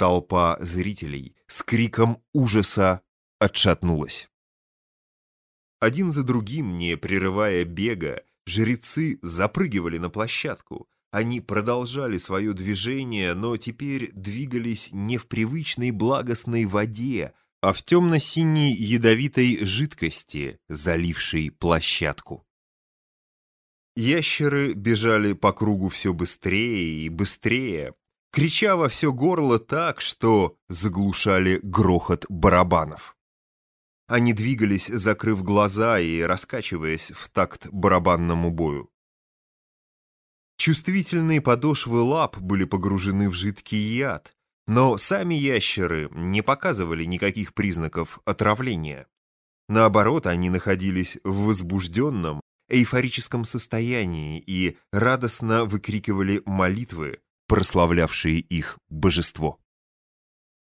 Толпа зрителей с криком ужаса отшатнулась. Один за другим, не прерывая бега, жрецы запрыгивали на площадку. Они продолжали свое движение, но теперь двигались не в привычной благостной воде, а в темно-синей ядовитой жидкости, залившей площадку. Ящеры бежали по кругу все быстрее и быстрее, крича во все горло так, что заглушали грохот барабанов. Они двигались, закрыв глаза и раскачиваясь в такт барабанному бою. Чувствительные подошвы лап были погружены в жидкий яд, но сами ящеры не показывали никаких признаков отравления. Наоборот, они находились в возбужденном, эйфорическом состоянии и радостно выкрикивали молитвы, прославлявшие их божество.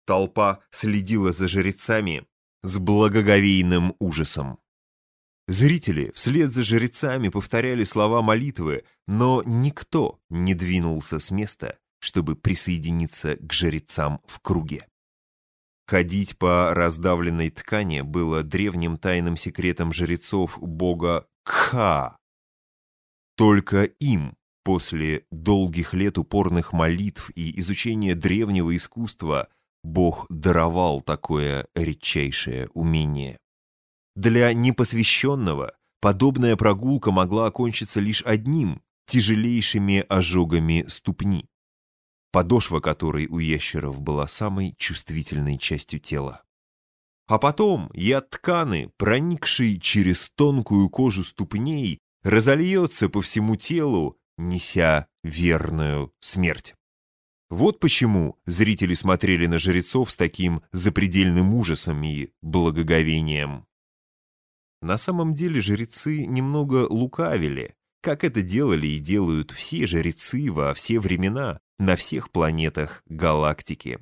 Толпа следила за жрецами, с благоговейным ужасом. Зрители вслед за жрецами повторяли слова молитвы, но никто не двинулся с места, чтобы присоединиться к жрецам в круге. Ходить по раздавленной ткани было древним тайным секретом жрецов бога Кха. Только им, после долгих лет упорных молитв и изучения древнего искусства, Бог даровал такое редчайшее умение. Для непосвященного подобная прогулка могла окончиться лишь одним – тяжелейшими ожогами ступни, подошва которой у ящеров была самой чувствительной частью тела. А потом яд тканы, проникший через тонкую кожу ступней, разольется по всему телу, неся верную смерть. Вот почему зрители смотрели на жрецов с таким запредельным ужасом и благоговением. На самом деле жрецы немного лукавили, как это делали и делают все жрецы во все времена, на всех планетах галактики.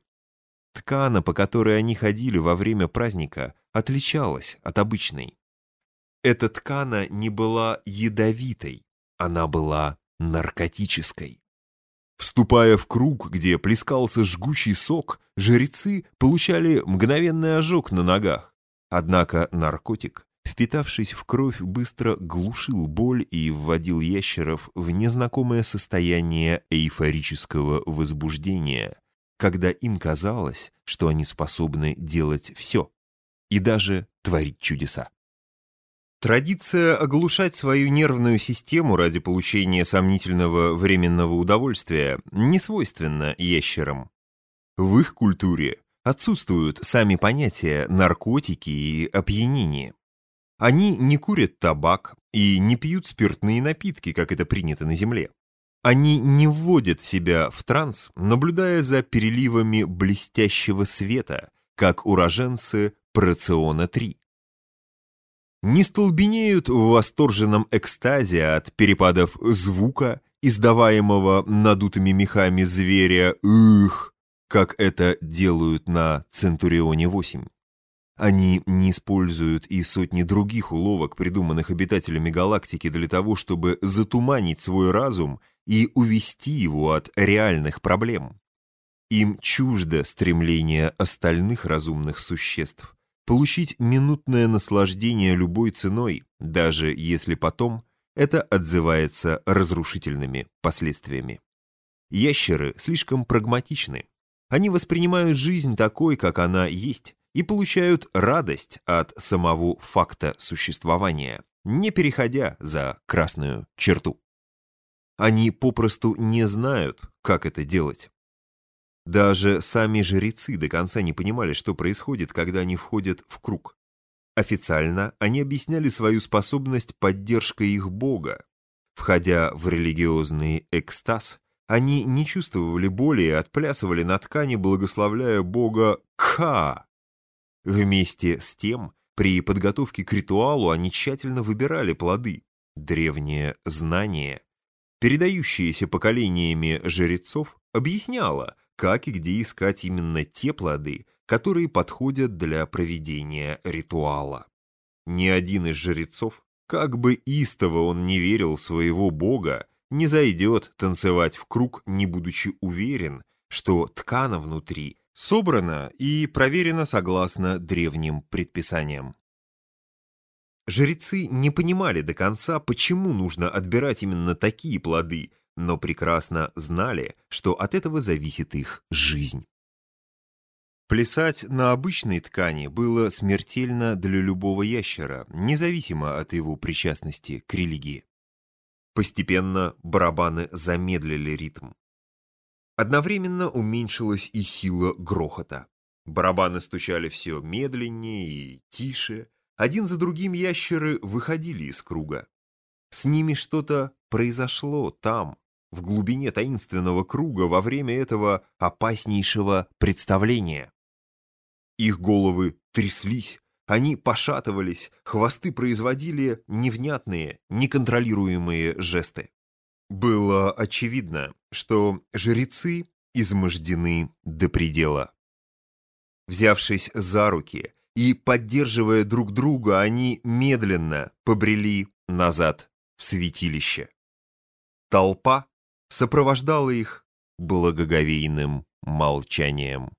Ткана, по которой они ходили во время праздника, отличалась от обычной. Эта ткана не была ядовитой, она была наркотической. Вступая в круг, где плескался жгучий сок, жрецы получали мгновенный ожог на ногах. Однако наркотик, впитавшись в кровь, быстро глушил боль и вводил ящеров в незнакомое состояние эйфорического возбуждения, когда им казалось, что они способны делать все и даже творить чудеса. Традиция оглушать свою нервную систему ради получения сомнительного временного удовольствия не свойственна ящерам. В их культуре отсутствуют сами понятия наркотики и опьянение. Они не курят табак и не пьют спиртные напитки, как это принято на Земле. Они не вводят себя в транс, наблюдая за переливами блестящего света, как уроженцы Проциона-3 не столбенеют в восторженном экстазе от перепадов звука, издаваемого надутыми мехами зверя «Их», как это делают на Центурионе-8. Они не используют и сотни других уловок, придуманных обитателями галактики для того, чтобы затуманить свой разум и увести его от реальных проблем. Им чуждо стремление остальных разумных существ получить минутное наслаждение любой ценой, даже если потом это отзывается разрушительными последствиями. Ящеры слишком прагматичны. Они воспринимают жизнь такой, как она есть, и получают радость от самого факта существования, не переходя за красную черту. Они попросту не знают, как это делать. Даже сами жрецы до конца не понимали, что происходит, когда они входят в круг. Официально они объясняли свою способность поддержкой их бога. Входя в религиозный экстаз, они не чувствовали боли и отплясывали на ткани, благословляя бога Ка. Вместе с тем, при подготовке к ритуалу они тщательно выбирали плоды, древнее знание, передающееся поколениями жрецов, объясняло, как и где искать именно те плоды, которые подходят для проведения ритуала. Ни один из жрецов, как бы истово он не верил своего бога, не зайдет танцевать в круг, не будучи уверен, что ткана внутри собрано и проверено согласно древним предписаниям. Жрецы не понимали до конца, почему нужно отбирать именно такие плоды, но прекрасно знали, что от этого зависит их жизнь. Плясать на обычной ткани было смертельно для любого ящера, независимо от его причастности к религии. Постепенно барабаны замедлили ритм. Одновременно уменьшилась и сила грохота. Барабаны стучали все медленнее и тише. Один за другим ящеры выходили из круга. С ними что-то произошло там, в глубине таинственного круга, во время этого опаснейшего представления. Их головы тряслись, они пошатывались, хвосты производили невнятные, неконтролируемые жесты. Было очевидно, что жрецы измождены до предела. Взявшись за руки и поддерживая друг друга, они медленно побрели назад в святилище. Толпа сопровождала их благоговейным молчанием.